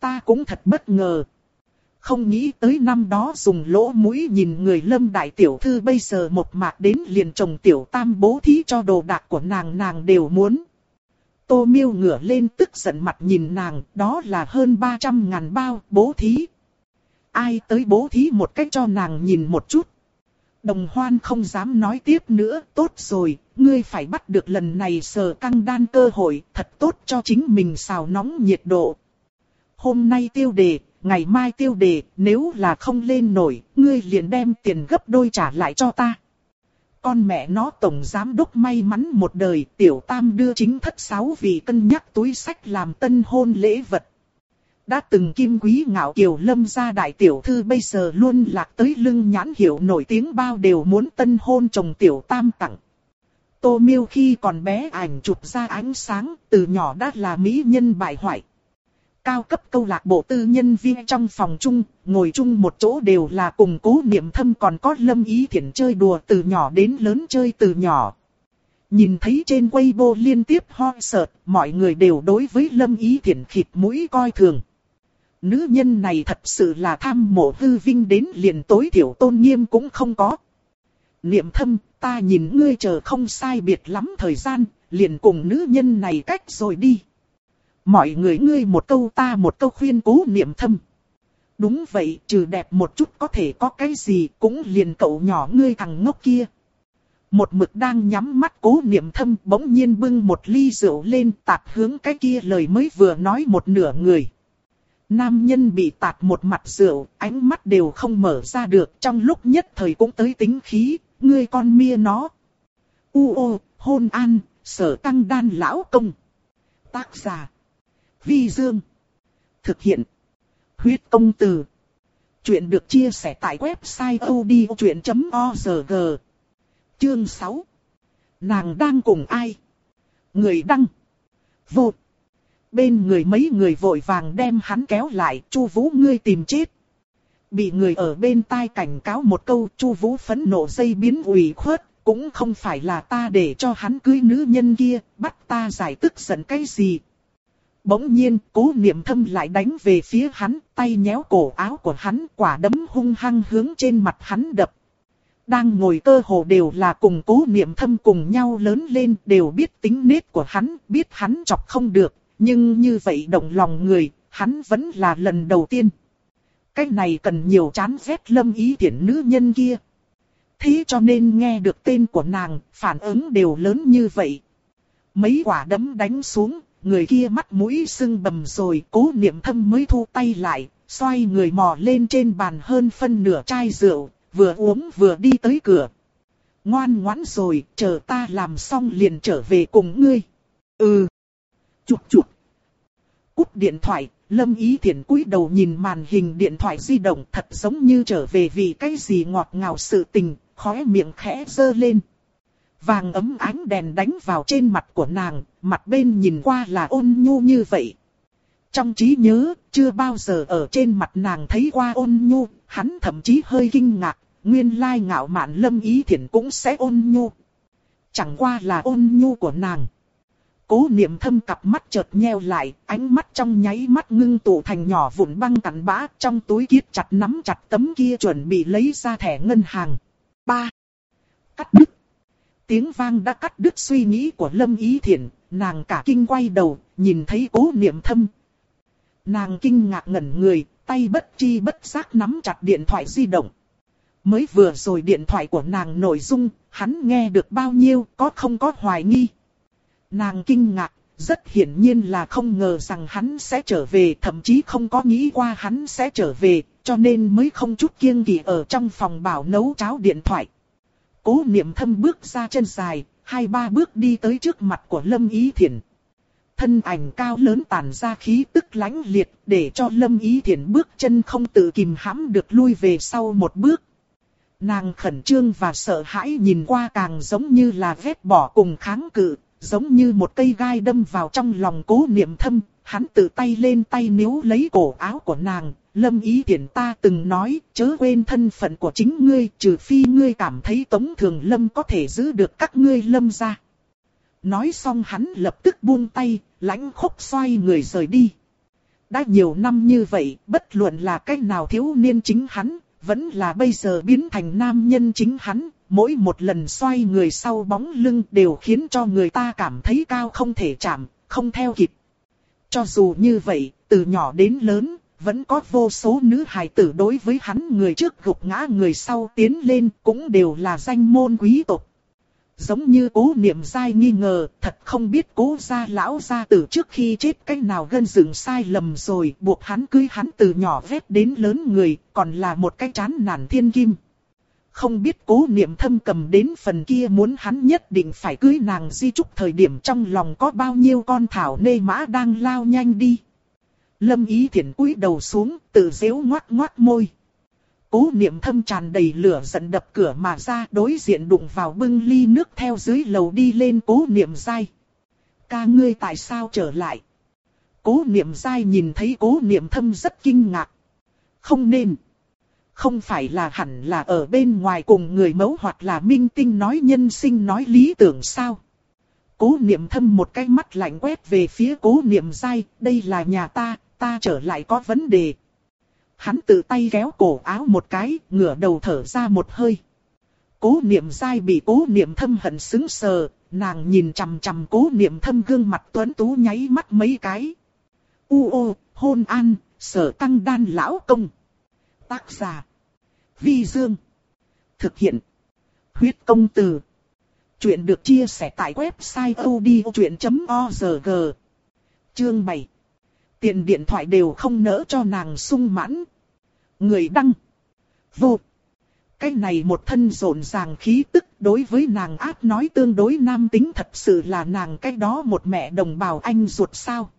Ta cũng thật bất ngờ. Không nghĩ tới năm đó dùng lỗ mũi nhìn người lâm đại tiểu thư bây giờ một mạc đến liền chồng tiểu tam bố thí cho đồ đạc của nàng nàng đều muốn. Tô miêu ngửa lên tức giận mặt nhìn nàng, đó là hơn 300 ngàn bao bố thí. Ai tới bố thí một cách cho nàng nhìn một chút. Đồng hoan không dám nói tiếp nữa, tốt rồi, ngươi phải bắt được lần này sờ căng đan cơ hội, thật tốt cho chính mình xào nóng nhiệt độ. Hôm nay tiêu đề, ngày mai tiêu đề, nếu là không lên nổi, ngươi liền đem tiền gấp đôi trả lại cho ta. Con mẹ nó tổng giám đốc may mắn một đời, tiểu tam đưa chính thất sáu vì cân nhắc túi sách làm tân hôn lễ vật. Đã từng kim quý ngạo kiều lâm gia đại tiểu thư bây giờ luôn lạc tới lưng nhãn hiệu nổi tiếng bao đều muốn tân hôn chồng tiểu tam tặng. Tô miêu khi còn bé ảnh chụp ra ánh sáng, từ nhỏ đã là mỹ nhân bại hoại. Cao cấp câu lạc bộ tư nhân viên trong phòng chung, ngồi chung một chỗ đều là cùng cố niệm thâm còn có lâm ý thiện chơi đùa từ nhỏ đến lớn chơi từ nhỏ. Nhìn thấy trên Weibo liên tiếp ho sợt, mọi người đều đối với lâm ý thiện khịt mũi coi thường nữ nhân này thật sự là tham mộ hư vinh đến liền tối thiểu tôn nghiêm cũng không có. Niệm thâm, ta nhìn ngươi chờ không sai biệt lắm thời gian, liền cùng nữ nhân này cách rồi đi. Mọi người ngươi một câu ta một câu khuyên cố niệm thâm. Đúng vậy, trừ đẹp một chút có thể có cái gì cũng liền cậu nhỏ ngươi thằng ngốc kia. Một mực đang nhắm mắt cố niệm thâm bỗng nhiên bưng một ly rượu lên tạt hướng cái kia lời mới vừa nói một nửa người. Nam nhân bị tạt một mặt rượu, ánh mắt đều không mở ra được, trong lúc nhất thời cũng tới tính khí, ngươi con mia nó. U ô, hôn an, sở tăng đan lão công. Tác giả. Vi Dương. Thực hiện. Huyết công từ. Chuyện được chia sẻ tại website odchuyện.org. Chương 6. Nàng đang cùng ai? Người đăng. Vô. Bên người mấy người vội vàng đem hắn kéo lại, chu vũ ngươi tìm chết. Bị người ở bên tai cảnh cáo một câu, chu vũ phẫn nộ dây biến ủy khuất, cũng không phải là ta để cho hắn cưới nữ nhân kia, bắt ta giải tức giận cái gì. Bỗng nhiên, cố niệm thâm lại đánh về phía hắn, tay nhéo cổ áo của hắn, quả đấm hung hăng hướng trên mặt hắn đập. Đang ngồi cơ hồ đều là cùng cố niệm thâm cùng nhau lớn lên, đều biết tính nết của hắn, biết hắn chọc không được, nhưng như vậy động lòng người, hắn vẫn là lần đầu tiên. Cái này cần nhiều chán ghét lâm ý tiện nữ nhân kia. Thế cho nên nghe được tên của nàng, phản ứng đều lớn như vậy. Mấy quả đấm đánh xuống, người kia mắt mũi sưng bầm rồi, cố niệm thâm mới thu tay lại, xoay người mò lên trên bàn hơn phân nửa chai rượu, vừa uống vừa đi tới cửa. Ngoan ngoãn rồi, chờ ta làm xong liền trở về cùng ngươi. Ừ. Chụp chụp. Cúp điện thoại, Lâm Ý Thiển cúi đầu nhìn màn hình điện thoại di động thật giống như trở về vì cái gì ngọt ngào sự tình, khóe miệng khẽ dơ lên. Vàng ấm ánh đèn đánh vào trên mặt của nàng, mặt bên nhìn qua là ôn nhu như vậy. Trong trí nhớ, chưa bao giờ ở trên mặt nàng thấy qua ôn nhu, hắn thậm chí hơi kinh ngạc, nguyên lai ngạo mạn lâm ý thiện cũng sẽ ôn nhu. Chẳng qua là ôn nhu của nàng. Cố niệm thâm cặp mắt chợt nheo lại, ánh mắt trong nháy mắt ngưng tụ thành nhỏ vụn băng cắn bã trong túi kiết chặt nắm chặt tấm kia chuẩn bị lấy ra thẻ ngân hàng. 3. Cắt đứt. Tiếng vang đã cắt đứt suy nghĩ của Lâm Ý Thiển, nàng cả kinh quay đầu, nhìn thấy cố niệm thâm. Nàng kinh ngạc ngẩn người, tay bất chi bất giác nắm chặt điện thoại di động. Mới vừa rồi điện thoại của nàng nội dung, hắn nghe được bao nhiêu, có không có hoài nghi. Nàng kinh ngạc, rất hiển nhiên là không ngờ rằng hắn sẽ trở về, thậm chí không có nghĩ qua hắn sẽ trở về, cho nên mới không chút kiêng kỵ ở trong phòng bảo nấu cháo điện thoại. Cố niệm thâm bước ra chân dài, hai ba bước đi tới trước mặt của Lâm Ý Thiển. Thân ảnh cao lớn tàn ra khí tức lãnh liệt để cho Lâm Ý Thiển bước chân không tự kìm hãm được lui về sau một bước. Nàng khẩn trương và sợ hãi nhìn qua càng giống như là vết bỏ cùng kháng cự, giống như một cây gai đâm vào trong lòng cố niệm thâm, hắn tự tay lên tay níu lấy cổ áo của nàng, lâm ý tiện ta từng nói, chớ quên thân phận của chính ngươi, trừ phi ngươi cảm thấy tống thường lâm có thể giữ được các ngươi lâm ra. Nói xong hắn lập tức buông tay, lãnh khúc xoay người rời đi. Đã nhiều năm như vậy, bất luận là cách nào thiếu niên chính hắn, vẫn là bây giờ biến thành nam nhân chính hắn, mỗi một lần xoay người sau bóng lưng đều khiến cho người ta cảm thấy cao không thể chạm, không theo kịp. Cho dù như vậy, từ nhỏ đến lớn, vẫn có vô số nữ hài tử đối với hắn người trước gục ngã người sau tiến lên cũng đều là danh môn quý tộc. Giống như cố niệm dai nghi ngờ, thật không biết cố gia lão gia tử trước khi chết cách nào gân dựng sai lầm rồi, buộc hắn cưới hắn từ nhỏ vét đến lớn người, còn là một cái chán nản thiên kim. Không biết cố niệm thâm cầm đến phần kia muốn hắn nhất định phải cưới nàng di trúc thời điểm trong lòng có bao nhiêu con thảo nê mã đang lao nhanh đi. Lâm ý thiện cúi đầu xuống, tự dễu ngoát ngoát môi. Cố niệm thâm tràn đầy lửa giận đập cửa mà ra đối diện đụng vào bưng ly nước theo dưới lầu đi lên cố niệm dai. Ca ngươi tại sao trở lại? Cố niệm dai nhìn thấy cố niệm thâm rất kinh ngạc. Không nên. Không phải là hẳn là ở bên ngoài cùng người mẫu hoặc là minh tinh nói nhân sinh nói lý tưởng sao? Cố niệm thâm một cái mắt lạnh quét về phía cố niệm dai, đây là nhà ta, ta trở lại có vấn đề. Hắn tự tay kéo cổ áo một cái, ngửa đầu thở ra một hơi. Cố niệm dai bị cố niệm thâm hận sững sờ, nàng nhìn chằm chằm cố niệm thâm gương mặt tuấn tú nháy mắt mấy cái. U ô, hôn an, sở tăng đan lão công. Tác giả. Vi Dương. Thực hiện. Huyết công từ. Chuyện được chia sẻ tại website odchuyện.org. Chương 7. Tiền điện thoại đều không nỡ cho nàng sung mãn. Người đăng. Vô. cái này một thân rộn ràng khí tức đối với nàng áp nói tương đối nam tính thật sự là nàng cái đó một mẹ đồng bào anh ruột sao.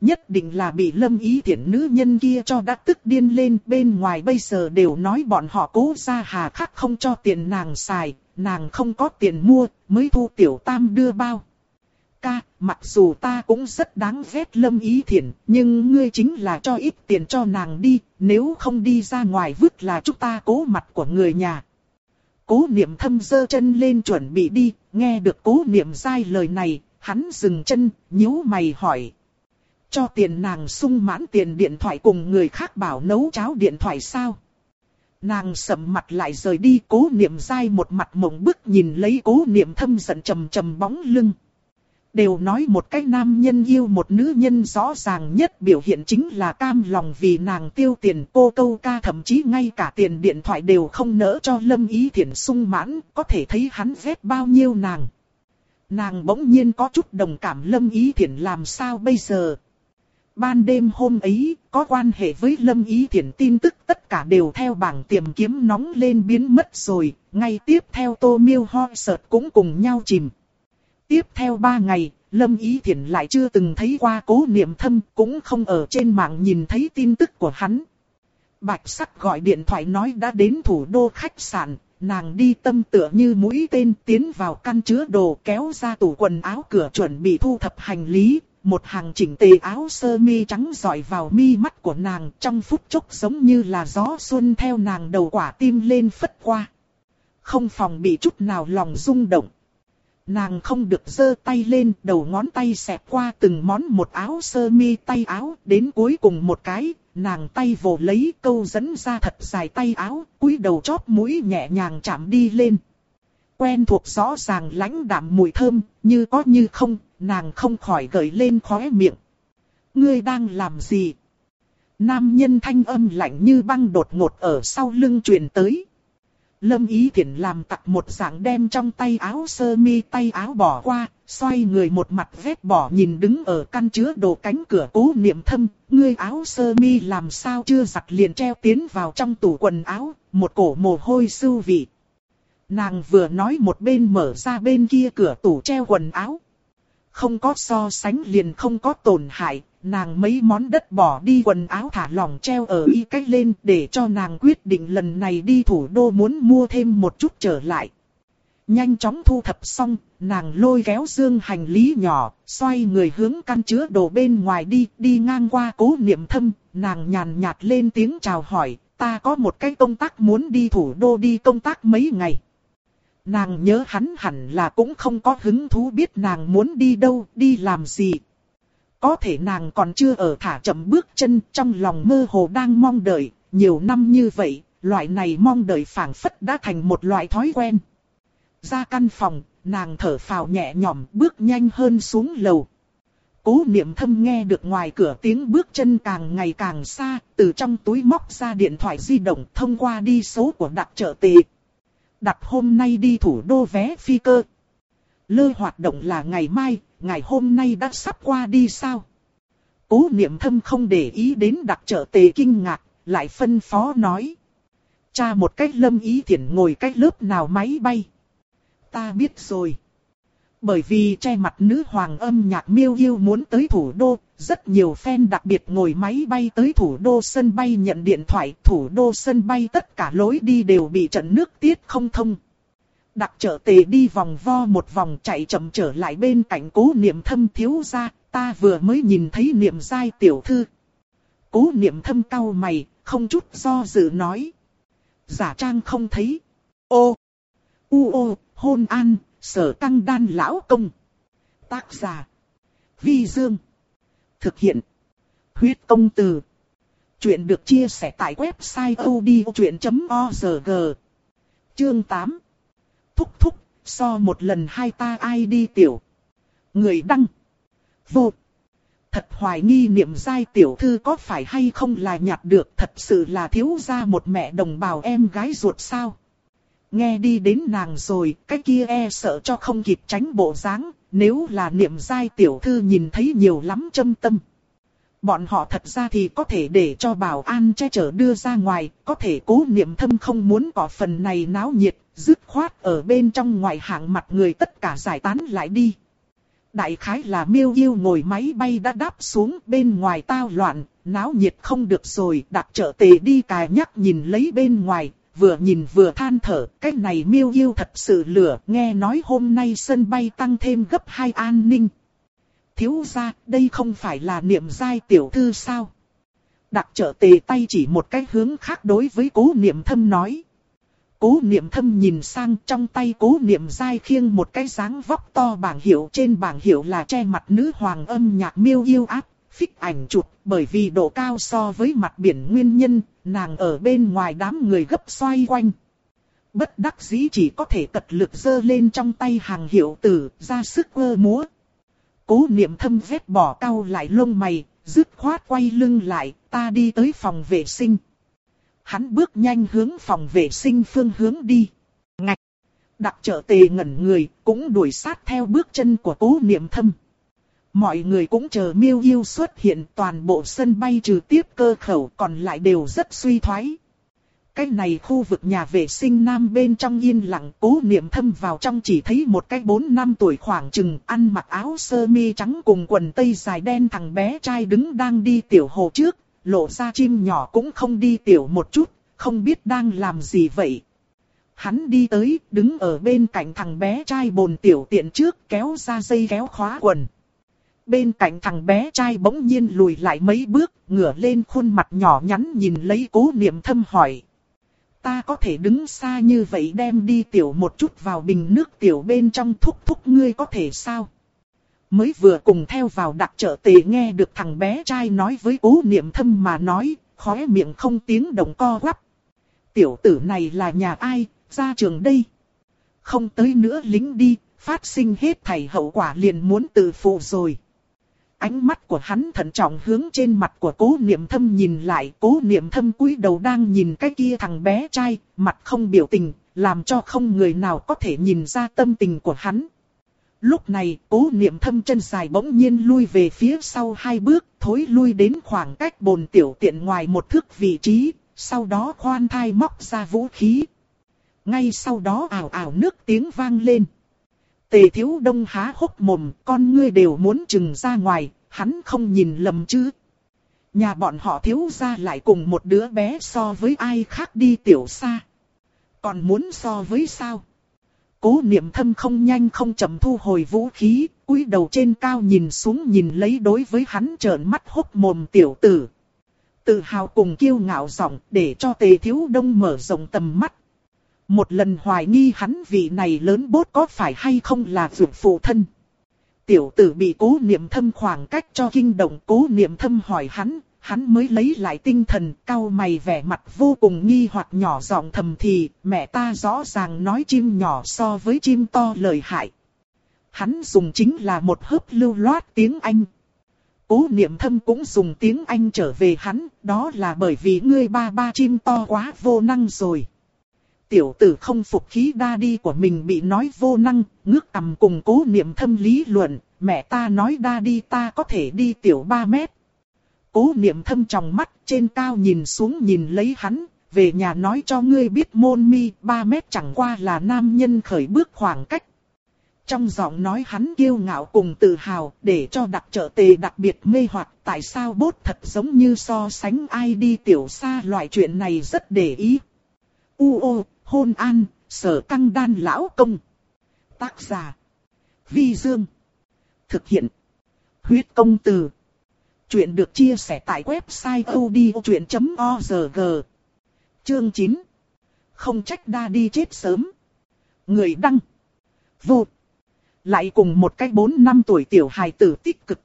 Nhất định là bị lâm ý thiện nữ nhân kia cho đã tức điên lên bên ngoài bây giờ đều nói bọn họ cố ra hà khắc không cho tiền nàng xài, nàng không có tiền mua, mới thu tiểu tam đưa bao. Ca, mặc dù ta cũng rất đáng ghét lâm ý thiện, nhưng ngươi chính là cho ít tiền cho nàng đi, nếu không đi ra ngoài vứt là chúng ta cố mặt của người nhà. Cố niệm thâm dơ chân lên chuẩn bị đi, nghe được cố niệm sai lời này, hắn dừng chân, nhíu mày hỏi. Cho tiền nàng sung mãn tiền điện thoại cùng người khác bảo nấu cháo điện thoại sao? Nàng sầm mặt lại rời đi cố niệm dai một mặt mộng bức nhìn lấy cố niệm thâm giận trầm trầm bóng lưng. Đều nói một cái nam nhân yêu một nữ nhân rõ ràng nhất biểu hiện chính là cam lòng vì nàng tiêu tiền cô câu ca thậm chí ngay cả tiền điện thoại đều không nỡ cho lâm ý thiện sung mãn, có thể thấy hắn ghét bao nhiêu nàng. Nàng bỗng nhiên có chút đồng cảm lâm ý thiện làm sao bây giờ. Ban đêm hôm ấy, có quan hệ với Lâm Ý Thiển tin tức tất cả đều theo bảng tìm kiếm nóng lên biến mất rồi, ngay tiếp theo Tô Miêu Ho Sợt cũng cùng nhau chìm. Tiếp theo ba ngày, Lâm Ý Thiển lại chưa từng thấy qua cố niệm thâm, cũng không ở trên mạng nhìn thấy tin tức của hắn. Bạch sắc gọi điện thoại nói đã đến thủ đô khách sạn, nàng đi tâm tựa như mũi tên tiến vào căn chứa đồ kéo ra tủ quần áo cửa chuẩn bị thu thập hành lý, một hàng chỉnh tề áo sơ mi trắng dọi vào mi mắt của nàng trong phút chốc giống như là gió xuân theo nàng đầu quả tim lên phất qua. Không phòng bị chút nào lòng rung động. Nàng không được giơ tay lên, đầu ngón tay xẹp qua từng món một áo sơ mi tay áo, đến cuối cùng một cái, nàng tay vồ lấy câu dẫn ra thật dài tay áo, cúi đầu chóp mũi nhẹ nhàng chạm đi lên. Quen thuộc rõ ràng lãnh đạm mùi thơm, như có như không, nàng không khỏi gợi lên khóe miệng. Ngươi đang làm gì? Nam nhân thanh âm lạnh như băng đột ngột ở sau lưng truyền tới. Lâm Ý Thiển làm tặc một dạng đem trong tay áo sơ mi tay áo bỏ qua, xoay người một mặt vết bỏ nhìn đứng ở căn chứa đồ cánh cửa cố niệm thâm, ngươi áo sơ mi làm sao chưa giặt liền treo tiến vào trong tủ quần áo, một cổ mồ hôi sưu vị. Nàng vừa nói một bên mở ra bên kia cửa tủ treo quần áo. Không có so sánh liền không có tổn hại, nàng mấy món đất bỏ đi quần áo thả lỏng treo ở y cách lên để cho nàng quyết định lần này đi thủ đô muốn mua thêm một chút trở lại. Nhanh chóng thu thập xong, nàng lôi kéo dương hành lý nhỏ, xoay người hướng căn chứa đồ bên ngoài đi, đi ngang qua cố niệm thâm, nàng nhàn nhạt lên tiếng chào hỏi, ta có một cái công tác muốn đi thủ đô đi công tác mấy ngày. Nàng nhớ hắn hẳn là cũng không có hứng thú biết nàng muốn đi đâu, đi làm gì. Có thể nàng còn chưa ở thả chậm bước chân trong lòng mơ hồ đang mong đợi, nhiều năm như vậy, loại này mong đợi phảng phất đã thành một loại thói quen. Ra căn phòng, nàng thở phào nhẹ nhõm bước nhanh hơn xuống lầu. Cố niệm thâm nghe được ngoài cửa tiếng bước chân càng ngày càng xa, từ trong túi móc ra điện thoại di động thông qua đi số của đặc trợ tệ đặt hôm nay đi thủ đô vé phi cơ. Lơ hoạt động là ngày mai, ngày hôm nay đã sắp qua đi sao? Cố niệm thâm không để ý đến đặc trợ tề kinh ngạc, lại phân phó nói. Cha một cách lâm ý thiện ngồi cách lớp nào máy bay. Ta biết rồi. Bởi vì che mặt nữ hoàng âm nhạc miêu yêu muốn tới thủ đô, rất nhiều fan đặc biệt ngồi máy bay tới thủ đô sân bay nhận điện thoại. Thủ đô sân bay tất cả lối đi đều bị trận nước tiết không thông. Đặc trợ tề đi vòng vo một vòng chạy chậm trở lại bên cạnh cố niệm thâm thiếu gia ta vừa mới nhìn thấy niệm giai tiểu thư. Cố niệm thâm cau mày, không chút do dự nói. Giả trang không thấy. Ô! U ô, hôn an, sở căng đan lão công. Tác giả. Vi Dương. Thực hiện. Huyết công từ. Chuyện được chia sẻ tại website odchuyện.org. Chương 8. Thúc thúc, so một lần hai ta ai đi tiểu. Người đăng. Vô. Thật hoài nghi niệm giai tiểu thư có phải hay không là nhặt được thật sự là thiếu ra một mẹ đồng bào em gái ruột sao. Nghe đi đến nàng rồi, cái kia e sợ cho không kịp tránh bộ dáng, nếu là niệm giai tiểu thư nhìn thấy nhiều lắm châm tâm. Bọn họ thật ra thì có thể để cho bảo an che chở đưa ra ngoài, có thể cố niệm thâm không muốn có phần này náo nhiệt, dứt khoát ở bên trong ngoài hạng mặt người tất cả giải tán lại đi. Đại khái là miêu yêu ngồi máy bay đã đáp xuống bên ngoài tao loạn, náo nhiệt không được rồi, đặt trợ tề đi cài nhắc nhìn lấy bên ngoài, vừa nhìn vừa than thở, cái này miêu yêu thật sự lửa, nghe nói hôm nay sân bay tăng thêm gấp 2 an ninh. Thiếu ra, đây không phải là niệm giai tiểu thư sao? Đặc trợ tề tay chỉ một cái hướng khác đối với cố niệm thâm nói. Cố niệm thâm nhìn sang trong tay cố niệm dai khiêng một cái dáng vóc to bảng hiệu trên bảng hiệu là che mặt nữ hoàng âm nhạc miêu yêu áp, phích ảnh chụp bởi vì độ cao so với mặt biển nguyên nhân, nàng ở bên ngoài đám người gấp xoay quanh. Bất đắc dĩ chỉ có thể cật lực dơ lên trong tay hàng hiệu tử, ra sức ơ múa. Cố niệm thâm vết bỏ cao lại lông mày, dứt khoát quay lưng lại, ta đi tới phòng vệ sinh hắn bước nhanh hướng phòng vệ sinh phương hướng đi. Ngạch! Đặc trợ tề ngẩn người, cũng đuổi sát theo bước chân của cố niệm thâm. Mọi người cũng chờ miêu yêu xuất hiện toàn bộ sân bay trừ tiếp cơ khẩu còn lại đều rất suy thoái. Cái này khu vực nhà vệ sinh nam bên trong yên lặng cố niệm thâm vào trong chỉ thấy một cái 4 năm tuổi khoảng chừng ăn mặc áo sơ mi trắng cùng quần tây dài đen thằng bé trai đứng đang đi tiểu hồ trước, lộ ra chim nhỏ cũng không đi tiểu một chút, không biết đang làm gì vậy. Hắn đi tới, đứng ở bên cạnh thằng bé trai bồn tiểu tiện trước kéo ra dây kéo khóa quần. Bên cạnh thằng bé trai bỗng nhiên lùi lại mấy bước, ngửa lên khuôn mặt nhỏ nhắn nhìn lấy cố niệm thâm hỏi. Ta có thể đứng xa như vậy đem đi tiểu một chút vào bình nước tiểu bên trong thúc thúc ngươi có thể sao? Mới vừa cùng theo vào đặc trợ tề nghe được thằng bé trai nói với cố niệm thâm mà nói, khóe miệng không tiếng động co quắp. Tiểu tử này là nhà ai, ra trường đây. Không tới nữa lính đi, phát sinh hết thảy hậu quả liền muốn tự phụ rồi. Ánh mắt của hắn thận trọng hướng trên mặt của cố niệm thâm nhìn lại, cố niệm thâm cúi đầu đang nhìn cái kia thằng bé trai, mặt không biểu tình, làm cho không người nào có thể nhìn ra tâm tình của hắn. Lúc này, cố niệm thâm chân dài bỗng nhiên lui về phía sau hai bước, thối lui đến khoảng cách bồn tiểu tiện ngoài một thước vị trí, sau đó khoan thai móc ra vũ khí. Ngay sau đó ảo ảo nước tiếng vang lên. Tề thiếu đông há hốc mồm, con ngươi đều muốn chừng ra ngoài, hắn không nhìn lầm chứ. Nhà bọn họ thiếu ra lại cùng một đứa bé so với ai khác đi tiểu xa. Còn muốn so với sao? Cố niệm thâm không nhanh không chậm thu hồi vũ khí, cúi đầu trên cao nhìn xuống nhìn lấy đối với hắn trợn mắt hốc mồm tiểu tử. Tự hào cùng kiêu ngạo giọng để cho tề thiếu đông mở rộng tầm mắt. Một lần hoài nghi hắn vị này lớn bốt có phải hay không là vượt phụ thân. Tiểu tử bị cố niệm thâm khoảng cách cho kinh động cố niệm thâm hỏi hắn, hắn mới lấy lại tinh thần, cau mày vẻ mặt vô cùng nghi hoặc nhỏ giọng thầm thì, mẹ ta rõ ràng nói chim nhỏ so với chim to lời hại. Hắn dùng chính là một hớp lưu loát tiếng Anh. Cố niệm thâm cũng dùng tiếng Anh trở về hắn, đó là bởi vì ngươi ba ba chim to quá vô năng rồi. Tiểu tử không phục khí đa đi của mình bị nói vô năng, ngước cầm cùng cố niệm thâm lý luận, mẹ ta nói đa đi ta có thể đi tiểu 3 mét. Cố niệm thâm trong mắt trên cao nhìn xuống nhìn lấy hắn, về nhà nói cho ngươi biết môn mi 3 mét chẳng qua là nam nhân khởi bước khoảng cách. Trong giọng nói hắn kiêu ngạo cùng tự hào để cho đặc trợ tề đặc biệt mê hoặc tại sao bốt thật giống như so sánh ai đi tiểu xa loại chuyện này rất để ý. U ô, hôn an, sở căng đan lão công. Tác giả. Vi Dương. Thực hiện. Huyết công từ. Chuyện được chia sẻ tại website odchuyện.org. Chương 9. Không trách đa đi chết sớm. Người đăng. Vô. Lại cùng một cái 4 năm tuổi tiểu hài tử tích cực.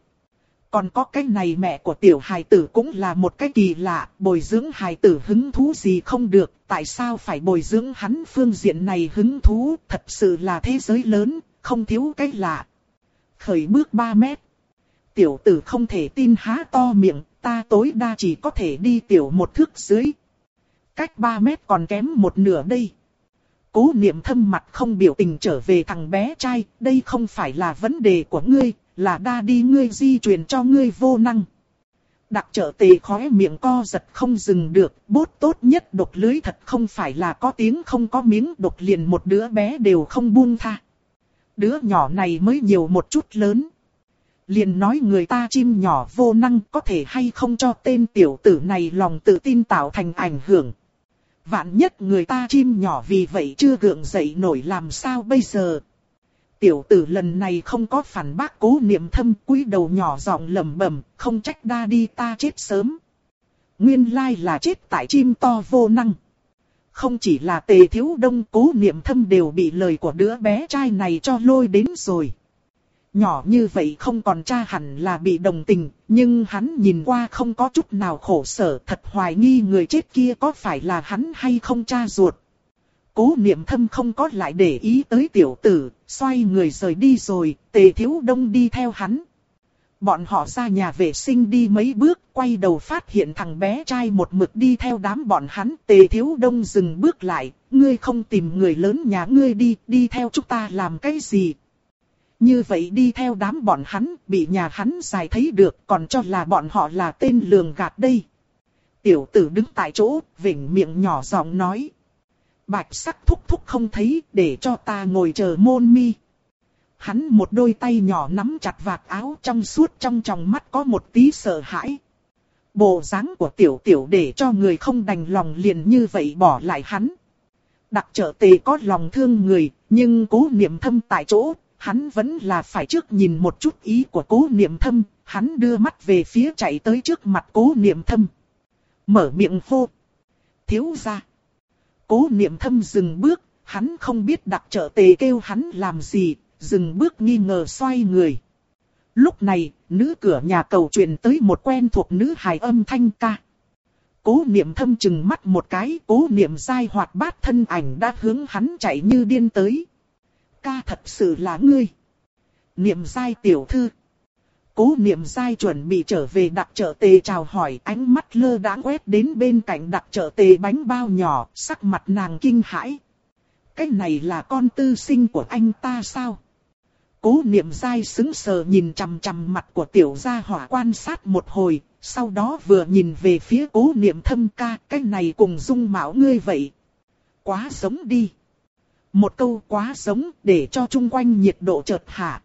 Còn có cái này mẹ của tiểu hài tử cũng là một cái kỳ lạ, bồi dưỡng hài tử hứng thú gì không được, tại sao phải bồi dưỡng hắn phương diện này hứng thú, thật sự là thế giới lớn, không thiếu cái lạ. Khởi bước 3 mét. Tiểu tử không thể tin há to miệng, ta tối đa chỉ có thể đi tiểu một thước dưới. Cách 3 mét còn kém một nửa đây. Cố niệm thâm mặt không biểu tình trở về thằng bé trai, đây không phải là vấn đề của ngươi, là đa đi ngươi di truyền cho ngươi vô năng. Đặc trợ tề khóe miệng co giật không dừng được, bốt tốt nhất độc lưới thật không phải là có tiếng không có miếng độc liền một đứa bé đều không buông tha. Đứa nhỏ này mới nhiều một chút lớn. Liền nói người ta chim nhỏ vô năng có thể hay không cho tên tiểu tử này lòng tự tin tạo thành ảnh hưởng. Vạn nhất người ta chim nhỏ vì vậy chưa gượng dậy nổi làm sao bây giờ. Tiểu tử lần này không có phản bác cố niệm thâm quý đầu nhỏ giọng lẩm bẩm, không trách đa đi ta chết sớm. Nguyên lai là chết tại chim to vô năng. Không chỉ là tề thiếu đông cố niệm thâm đều bị lời của đứa bé trai này cho lôi đến rồi. Nhỏ như vậy không còn cha hẳn là bị đồng tình, nhưng hắn nhìn qua không có chút nào khổ sở thật hoài nghi người chết kia có phải là hắn hay không cha ruột. Cố niệm thâm không có lại để ý tới tiểu tử, xoay người rời đi rồi, tề thiếu đông đi theo hắn. Bọn họ ra nhà vệ sinh đi mấy bước, quay đầu phát hiện thằng bé trai một mực đi theo đám bọn hắn. Tề thiếu đông dừng bước lại, ngươi không tìm người lớn nhà ngươi đi, đi theo chúng ta làm cái gì. Như vậy đi theo đám bọn hắn, bị nhà hắn giải thấy được, còn cho là bọn họ là tên lường gạt đây. Tiểu tử đứng tại chỗ, vỉnh miệng nhỏ giọng nói bạch sắc thúc thúc không thấy để cho ta ngồi chờ môn mi. Hắn một đôi tay nhỏ nắm chặt vạt áo trong suốt trong tròng mắt có một tí sợ hãi. Bộ dáng của tiểu tiểu để cho người không đành lòng liền như vậy bỏ lại hắn. Đặc trợ tề có lòng thương người, nhưng cố niệm thâm tại chỗ, hắn vẫn là phải trước nhìn một chút ý của cố niệm thâm, hắn đưa mắt về phía chạy tới trước mặt cố niệm thâm. Mở miệng hô. Thiếu ra. Cố niệm thâm dừng bước, hắn không biết đặc trợ tề kêu hắn làm gì, dừng bước nghi ngờ xoay người. Lúc này, nữ cửa nhà cầu truyền tới một quen thuộc nữ hài âm thanh ca. Cố niệm thâm chừng mắt một cái, cố niệm dai hoạt bát thân ảnh đã hướng hắn chạy như điên tới. Ca thật sự là ngươi. Niệm dai tiểu thư. Cố niệm dai chuẩn bị trở về đặc trợ tề chào hỏi ánh mắt lơ đãng quét đến bên cạnh đặc trợ tề bánh bao nhỏ, sắc mặt nàng kinh hãi. Cái này là con tư sinh của anh ta sao? Cố niệm dai xứng sờ nhìn chằm chằm mặt của tiểu gia hỏa quan sát một hồi, sau đó vừa nhìn về phía cố niệm thâm ca, cái này cùng dung mạo ngươi vậy. Quá giống đi. Một câu quá giống để cho chung quanh nhiệt độ chợt hạ,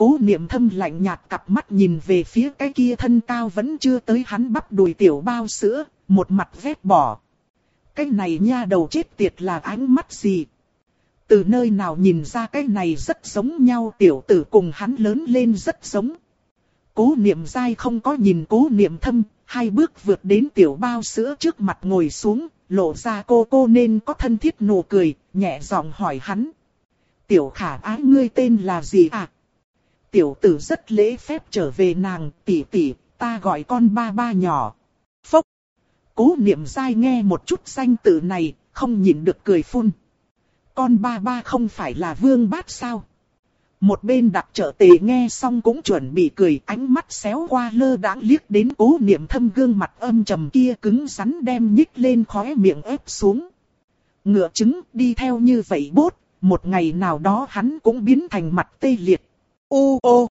Cố niệm thâm lạnh nhạt cặp mắt nhìn về phía cái kia thân cao vẫn chưa tới hắn bắp đùi tiểu bao sữa, một mặt vét bỏ. Cái này nha đầu chết tiệt là ánh mắt gì? Từ nơi nào nhìn ra cái này rất giống nhau tiểu tử cùng hắn lớn lên rất giống. Cố niệm dai không có nhìn cố niệm thâm, hai bước vượt đến tiểu bao sữa trước mặt ngồi xuống, lộ ra cô cô nên có thân thiết nụ cười, nhẹ giọng hỏi hắn. Tiểu khả ái ngươi tên là gì à? Tiểu tử rất lễ phép trở về nàng, tỷ tỷ, ta gọi con ba ba nhỏ. Phốc. Cố niệm dai nghe một chút danh tự này, không nhịn được cười phun. Con ba ba không phải là vương bát sao? Một bên đặc trợ tề nghe xong cũng chuẩn bị cười ánh mắt xéo qua lơ đãng liếc đến cố niệm thâm gương mặt âm trầm kia cứng rắn đem nhích lên khóe miệng ép xuống. Ngựa trứng đi theo như vậy bốt, một ngày nào đó hắn cũng biến thành mặt tê liệt. U ô